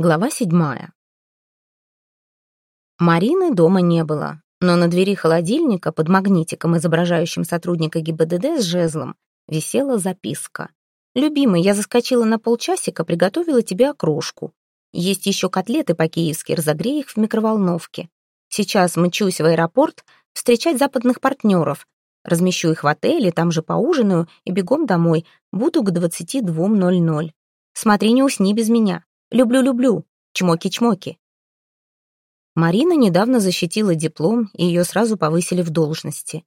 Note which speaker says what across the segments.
Speaker 1: Глава седьмая. Марины дома не было, но на двери холодильника под магнитиком, изображающим сотрудника ГИБДД с жезлом, висела записка. «Любимый, я заскочила на полчасика, приготовила тебе окрошку. Есть еще котлеты по-киевски, разогрей их в микроволновке. Сейчас мчусь в аэропорт встречать западных партнеров. Размещу их в отеле, там же поужинаю и бегом домой. Буду к 22.00. Смотри, не усни без меня. Люблю-люблю. Чмоки-чмоки. Марина недавно защитила диплом, и ее сразу повысили в должности.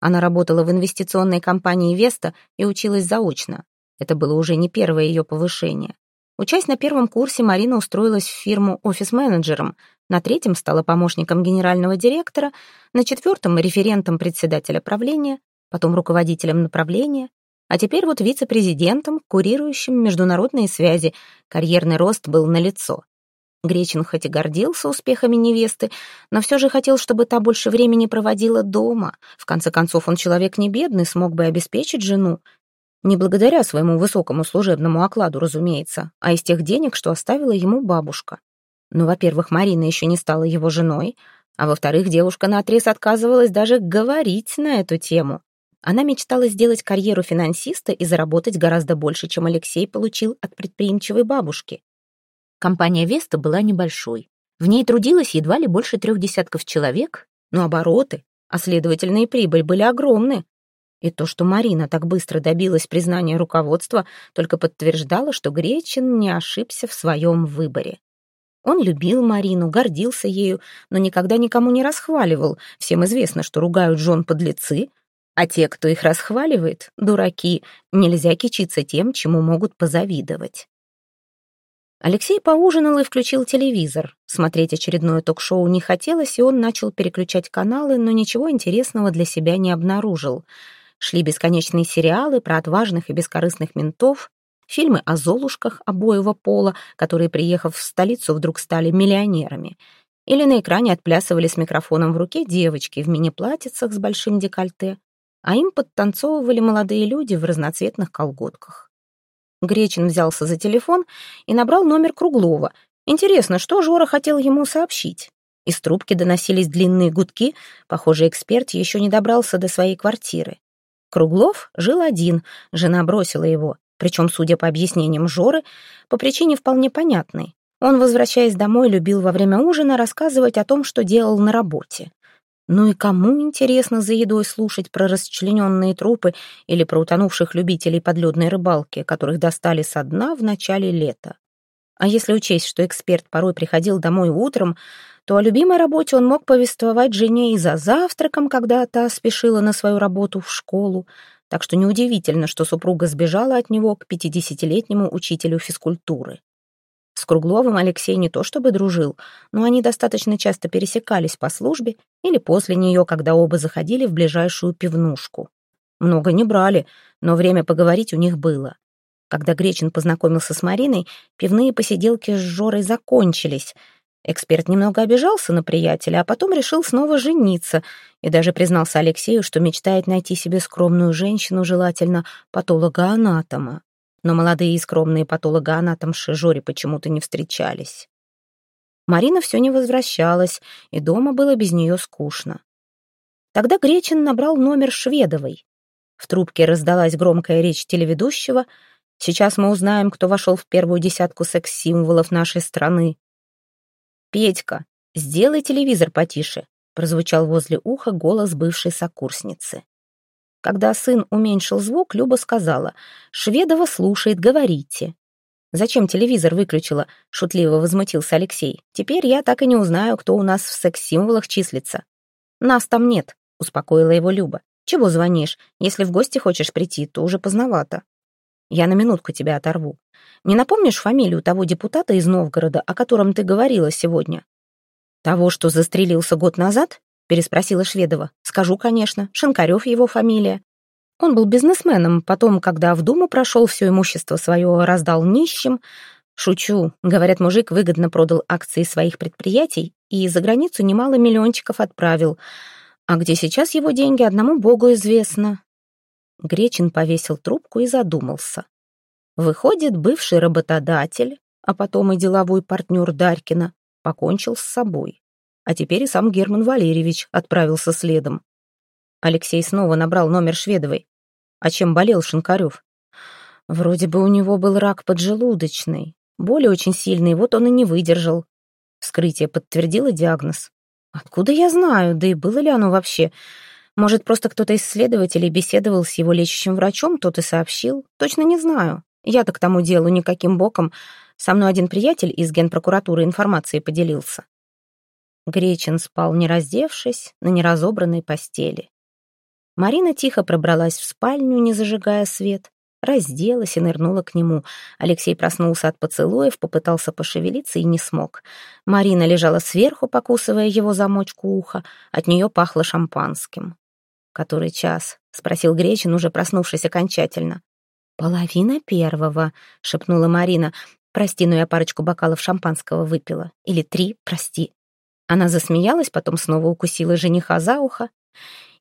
Speaker 1: Она работала в инвестиционной компании «Веста» и училась заочно. Это было уже не первое ее повышение. Учась на первом курсе, Марина устроилась в фирму офис-менеджером, на третьем стала помощником генерального директора, на четвертом — референтом председателя правления, потом руководителем направления, а теперь вот вице-президентом, курирующим международные связи. Карьерный рост был налицо. Гречин хоть и гордился успехами невесты, но все же хотел, чтобы та больше времени проводила дома. В конце концов, он человек не бедный, смог бы обеспечить жену. Не благодаря своему высокому служебному окладу, разумеется, а из тех денег, что оставила ему бабушка. Ну, во-первых, Марина еще не стала его женой, а во-вторых, девушка наотрез отказывалась даже говорить на эту тему. Она мечтала сделать карьеру финансиста и заработать гораздо больше, чем Алексей получил от предприимчивой бабушки. Компания «Веста» была небольшой. В ней трудилось едва ли больше трех десятков человек, но обороты, а следовательно и прибыль были огромны. И то, что Марина так быстро добилась признания руководства, только подтверждало, что Гречин не ошибся в своем выборе. Он любил Марину, гордился ею, но никогда никому не расхваливал. Всем известно, что ругают жен подлецы — а те, кто их расхваливает, дураки, нельзя кичиться тем, чему могут позавидовать. Алексей поужинал и включил телевизор. Смотреть очередное ток-шоу не хотелось, и он начал переключать каналы, но ничего интересного для себя не обнаружил. Шли бесконечные сериалы про отважных и бескорыстных ментов, фильмы о золушках обоего пола, которые, приехав в столицу, вдруг стали миллионерами. Или на экране отплясывали с микрофоном в руке девочки в мини-платьицах с большим декольте а им подтанцовывали молодые люди в разноцветных колготках. Гречин взялся за телефон и набрал номер Круглова. Интересно, что Жора хотел ему сообщить? Из трубки доносились длинные гудки, похоже, эксперт еще не добрался до своей квартиры. Круглов жил один, жена бросила его, причем, судя по объяснениям Жоры, по причине вполне понятной. Он, возвращаясь домой, любил во время ужина рассказывать о том, что делал на работе. Ну и кому интересно за едой слушать про расчлененные трупы или про утонувших любителей подледной рыбалки, которых достали со дна в начале лета? А если учесть, что эксперт порой приходил домой утром, то о любимой работе он мог повествовать жене и за завтраком, когда та спешила на свою работу в школу, так что неудивительно, что супруга сбежала от него к пятидесятилетнему учителю физкультуры. С Кругловым Алексей не то чтобы дружил, но они достаточно часто пересекались по службе или после нее, когда оба заходили в ближайшую пивнушку. Много не брали, но время поговорить у них было. Когда Гречин познакомился с Мариной, пивные посиделки с Жорой закончились. Эксперт немного обижался на приятеля, а потом решил снова жениться и даже признался Алексею, что мечтает найти себе скромную женщину, желательно патолога-анатома но молодые и скромные патологоанатомши Жоре почему-то не встречались. Марина все не возвращалась, и дома было без нее скучно. Тогда Гречин набрал номер Шведовой. В трубке раздалась громкая речь телеведущего. «Сейчас мы узнаем, кто вошел в первую десятку секс-символов нашей страны». «Петька, сделай телевизор потише», — прозвучал возле уха голос бывшей сокурсницы. Когда сын уменьшил звук, Люба сказала, «Шведова слушает, говорите». «Зачем телевизор выключила?» — шутливо возмутился Алексей. «Теперь я так и не узнаю, кто у нас в секс-символах числится». «Нас там нет», — успокоила его Люба. «Чего звонишь? Если в гости хочешь прийти, то уже поздновато». «Я на минутку тебя оторву. Не напомнишь фамилию того депутата из Новгорода, о котором ты говорила сегодня?» «Того, что застрелился год назад?» — переспросила Шведова. «Скажу, конечно. Шинкарев его фамилия. Он был бизнесменом, потом, когда в Думу прошел, все имущество свое раздал нищим. Шучу. Говорят, мужик выгодно продал акции своих предприятий и за границу немало миллиончиков отправил. А где сейчас его деньги, одному богу известно». Гречин повесил трубку и задумался. Выходит, бывший работодатель а потом и деловой партнер Дарькина, покончил с собой. А теперь и сам Герман Валерьевич отправился следом. Алексей снова набрал номер Шведовой. А чем болел Шинкарев? Вроде бы у него был рак поджелудочный. Боли очень сильные, вот он и не выдержал. Вскрытие подтвердило диагноз. Откуда я знаю, да и было ли оно вообще? Может, просто кто-то из следователей беседовал с его лечащим врачом, тот и сообщил? Точно не знаю. Я-то к тому делу никаким боком. Со мной один приятель из генпрокуратуры информацией поделился. Гречин спал, не раздевшись, на неразобранной постели. Марина тихо пробралась в спальню, не зажигая свет, разделась и нырнула к нему. Алексей проснулся от поцелуев, попытался пошевелиться и не смог. Марина лежала сверху, покусывая его замочку уха, от нее пахло шампанским. «Который час?» — спросил Гречин, уже проснувшись окончательно. «Половина первого», — шепнула Марина. «Прости, но я парочку бокалов шампанского выпила. Или три, прости». Она засмеялась, потом снова укусила жениха за ухо.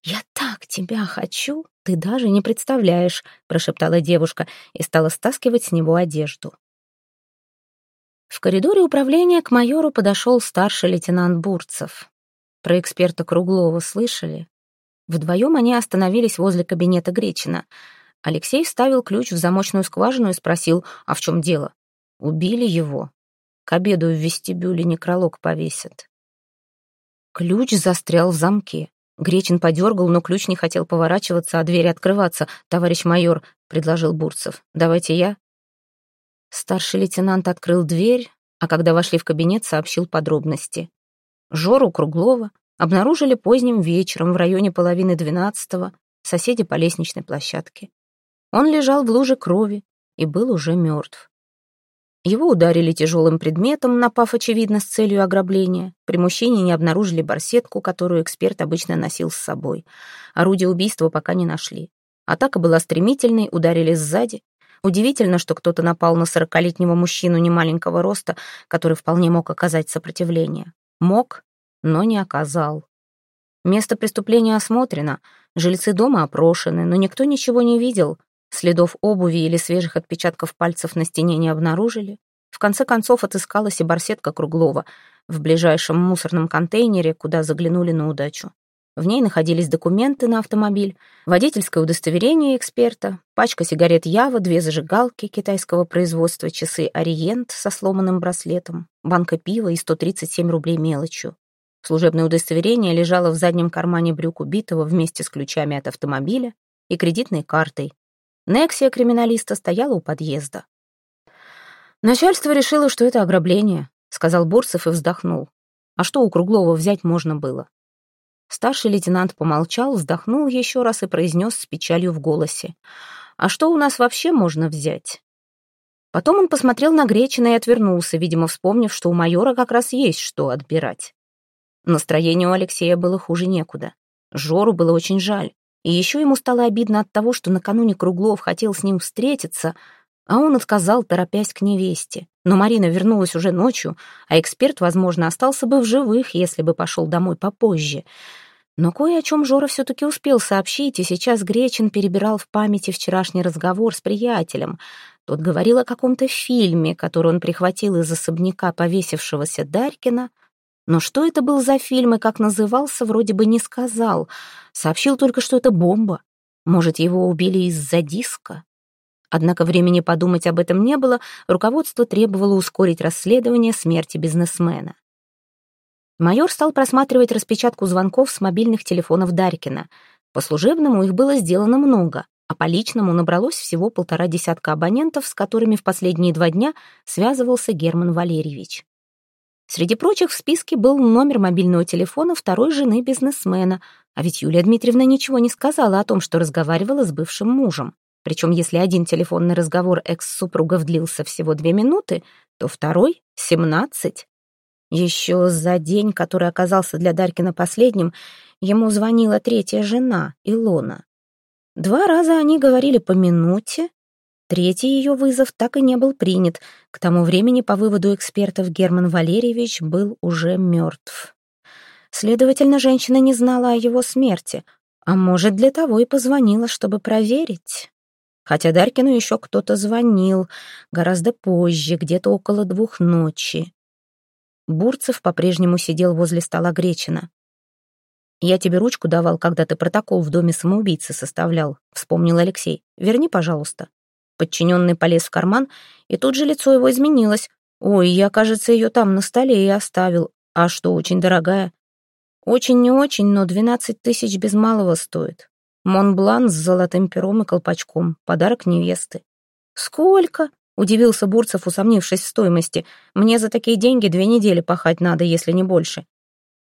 Speaker 1: «Я так тебя хочу, ты даже не представляешь», — прошептала девушка и стала стаскивать с него одежду. В коридоре управления к майору подошел старший лейтенант Бурцев. Про эксперта Круглова слышали? Вдвоем они остановились возле кабинета Гречина. Алексей вставил ключ в замочную скважину и спросил, а в чем дело? Убили его. К обеду в вестибюле некролог повесят. Ключ застрял в замке. Гречин подергал, но ключ не хотел поворачиваться, а дверь открываться. «Товарищ майор», — предложил Бурцев, — «давайте я». Старший лейтенант открыл дверь, а когда вошли в кабинет, сообщил подробности. Жору Круглова обнаружили поздним вечером в районе половины двенадцатого, соседи по лестничной площадке. Он лежал в луже крови и был уже мертв. Его ударили тяжелым предметом, напав, очевидно, с целью ограбления. При мужчине не обнаружили барсетку, которую эксперт обычно носил с собой. Орудие убийства пока не нашли. Атака была стремительной, ударили сзади. Удивительно, что кто-то напал на сорокалетнего мужчину немаленького роста, который вполне мог оказать сопротивление. Мог, но не оказал. Место преступления осмотрено, жильцы дома опрошены, но никто ничего не видел, Следов обуви или свежих отпечатков пальцев на стене не обнаружили. В конце концов отыскалась и барсетка Круглова в ближайшем мусорном контейнере, куда заглянули на удачу. В ней находились документы на автомобиль, водительское удостоверение эксперта, пачка сигарет Ява, две зажигалки китайского производства, часы Ориент со сломанным браслетом, банка пива и 137 рублей мелочью. Служебное удостоверение лежало в заднем кармане брюк убитого вместе с ключами от автомобиля и кредитной картой, Нексия криминалиста стояла у подъезда. «Начальство решило, что это ограбление», — сказал Бурцев и вздохнул. «А что у Круглова взять можно было?» Старший лейтенант помолчал, вздохнул еще раз и произнес с печалью в голосе. «А что у нас вообще можно взять?» Потом он посмотрел на Гречина и отвернулся, видимо, вспомнив, что у майора как раз есть что отбирать. Настроение у Алексея было хуже некуда. Жору было очень жаль. И еще ему стало обидно от того, что накануне Круглов хотел с ним встретиться, а он отказал, торопясь к невесте. Но Марина вернулась уже ночью, а эксперт, возможно, остался бы в живых, если бы пошел домой попозже. Но кое о чем Жора все-таки успел сообщить, и сейчас Гречин перебирал в памяти вчерашний разговор с приятелем. Тот говорил о каком-то фильме, который он прихватил из особняка повесившегося Дарькина — но что это был за фильм и как назывался, вроде бы не сказал. Сообщил только, что это бомба. Может, его убили из-за диска? Однако времени подумать об этом не было, руководство требовало ускорить расследование смерти бизнесмена. Майор стал просматривать распечатку звонков с мобильных телефонов Дарькина. По служебному их было сделано много, а по личному набралось всего полтора десятка абонентов, с которыми в последние два дня связывался Герман Валерьевич. Среди прочих в списке был номер мобильного телефона второй жены бизнесмена, а ведь Юлия Дмитриевна ничего не сказала о том, что разговаривала с бывшим мужем. Причем если один телефонный разговор экс-супругов длился всего две минуты, то второй — семнадцать. Еще за день, который оказался для Дарькина последним, ему звонила третья жена, Илона. Два раза они говорили по минуте, Третий ее вызов так и не был принят. К тому времени, по выводу экспертов, Герман Валерьевич был уже мертв. Следовательно, женщина не знала о его смерти, а может, для того и позвонила, чтобы проверить. Хотя Дарькину еще кто-то звонил, гораздо позже, где-то около двух ночи. Бурцев по-прежнему сидел возле стола Гречина. «Я тебе ручку давал, когда ты протокол в доме самоубийцы составлял», — вспомнил Алексей. «Верни, пожалуйста». Подчиненный полез в карман, и тут же лицо его изменилось. «Ой, я, кажется, ее там на столе и оставил. А что, очень дорогая?» «Очень не очень, но двенадцать тысяч без малого стоит. Монблан с золотым пером и колпачком. Подарок невесты». «Сколько?» — удивился Бурцев, усомнившись в стоимости. «Мне за такие деньги две недели пахать надо, если не больше».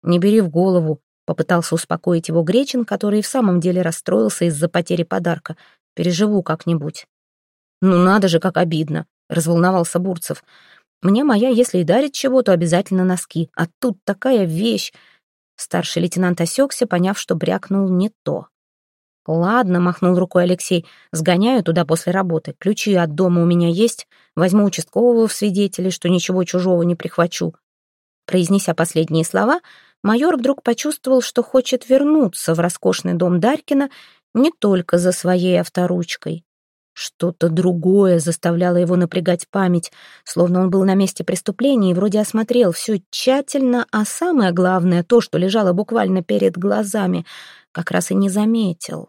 Speaker 1: «Не бери в голову», — попытался успокоить его Гречин, который в самом деле расстроился из-за потери подарка. «Переживу как-нибудь». «Ну надо же, как обидно!» — разволновался Бурцев. «Мне моя, если и дарит чего, то обязательно носки. А тут такая вещь!» Старший лейтенант осекся, поняв, что брякнул не то. «Ладно», — махнул рукой Алексей, — «сгоняю туда после работы. Ключи от дома у меня есть. Возьму участкового в свидетели, что ничего чужого не прихвачу». Произнеся последние слова, майор вдруг почувствовал, что хочет вернуться в роскошный дом Дарькина не только за своей авторучкой. Что-то другое заставляло его напрягать память, словно он был на месте преступления и вроде осмотрел все тщательно, а самое главное, то, что лежало буквально перед глазами, как раз и не заметил.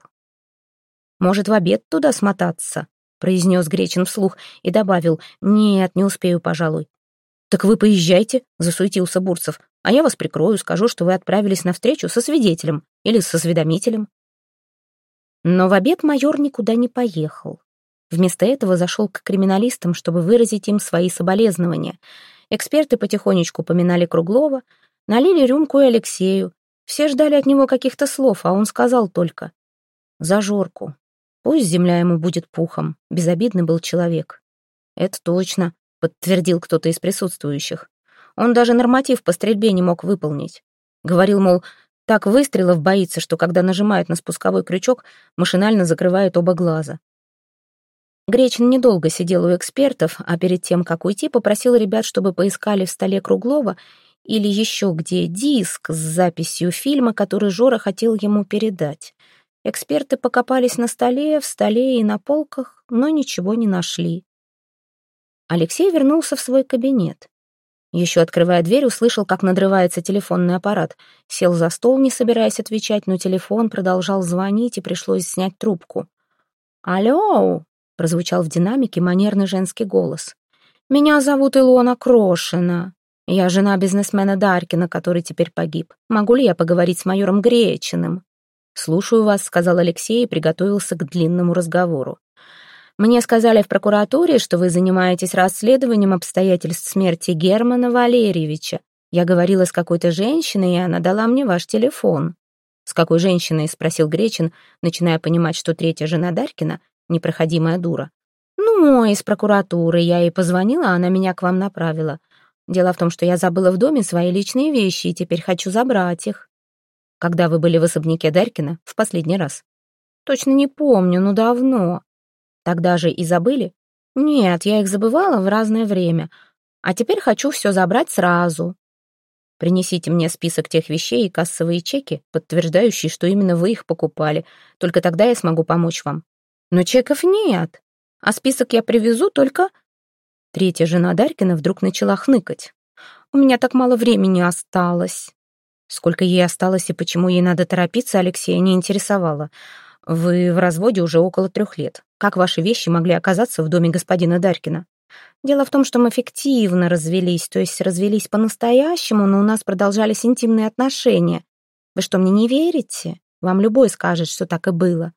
Speaker 1: «Может, в обед туда смотаться?» — произнес Гречин вслух и добавил, «Нет, не успею, пожалуй». «Так вы поезжайте», — засуетился Бурцев, «а я вас прикрою, скажу, что вы отправились на встречу со свидетелем или с осведомителем». Но в обед майор никуда не поехал. Вместо этого зашел к криминалистам, чтобы выразить им свои соболезнования. Эксперты потихонечку поминали Круглова, налили рюмку и Алексею. Все ждали от него каких-то слов, а он сказал только «За Жорку. Пусть земля ему будет пухом. Безобидный был человек». «Это точно», — подтвердил кто-то из присутствующих. Он даже норматив по стрельбе не мог выполнить. Говорил, мол, так выстрелов боится, что когда нажимает на спусковой крючок, машинально закрывает оба глаза. Гречин недолго сидел у экспертов, а перед тем, как уйти, попросил ребят, чтобы поискали в столе Круглова или еще где диск с записью фильма, который Жора хотел ему передать. Эксперты покопались на столе, в столе и на полках, но ничего не нашли. Алексей вернулся в свой кабинет. Еще открывая дверь, услышал, как надрывается телефонный аппарат. Сел за стол, не собираясь отвечать, но телефон продолжал звонить, и пришлось снять трубку. «Алло!» Прозвучал в динамике манерный женский голос. «Меня зовут Илона Крошина. Я жена бизнесмена Даркина, который теперь погиб. Могу ли я поговорить с майором Гречиным?» «Слушаю вас», — сказал Алексей и приготовился к длинному разговору. «Мне сказали в прокуратуре, что вы занимаетесь расследованием обстоятельств смерти Германа Валерьевича. Я говорила с какой-то женщиной, и она дала мне ваш телефон». «С какой женщиной?» — спросил Гречин, начиная понимать, что третья жена Даркина непроходимая дура. «Ну, из прокуратуры я ей позвонила, она меня к вам направила. Дело в том, что я забыла в доме свои личные вещи и теперь хочу забрать их». «Когда вы были в особняке Дарькина в последний раз?» «Точно не помню, но давно». «Тогда же и забыли?» «Нет, я их забывала в разное время. А теперь хочу все забрать сразу». Принесите мне список тех вещей и кассовые чеки, подтверждающие, что именно вы их покупали. Только тогда я смогу помочь вам. Но чеков нет, а список я привезу только... Третья жена Дарькина вдруг начала хныкать. У меня так мало времени осталось. Сколько ей осталось и почему ей надо торопиться, Алексея не интересовало. Вы в разводе уже около трех лет. Как ваши вещи могли оказаться в доме господина Дарькина? Дело в том, что мы фиктивно развелись, то есть развелись по-настоящему, но у нас продолжались интимные отношения. Вы что, мне не верите? Вам любой скажет, что так и было.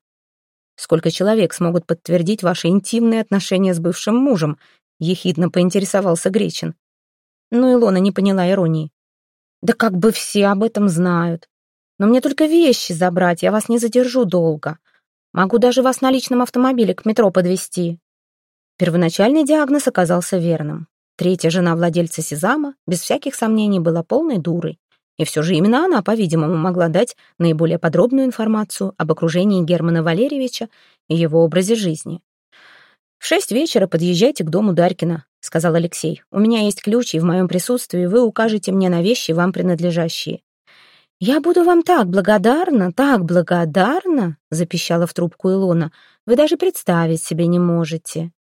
Speaker 1: Сколько человек смогут подтвердить ваши интимные отношения с бывшим мужем?» — ехидно поинтересовался Гречин. Но Илона не поняла иронии. «Да как бы все об этом знают. Но мне только вещи забрать, я вас не задержу долго. Могу даже вас на личном автомобиле к метро подвезти». Первоначальный диагноз оказался верным. Третья жена владельца Сезама, без всяких сомнений, была полной дурой. И все же именно она, по-видимому, могла дать наиболее подробную информацию об окружении Германа Валерьевича и его образе жизни. «В шесть вечера подъезжайте к дому Дарькина», — сказал Алексей. «У меня есть ключ, и в моем присутствии вы укажете мне на вещи, вам принадлежащие». «Я буду вам так благодарна, так благодарна!» — запищала в трубку Илона. «Вы даже представить себе не можете!»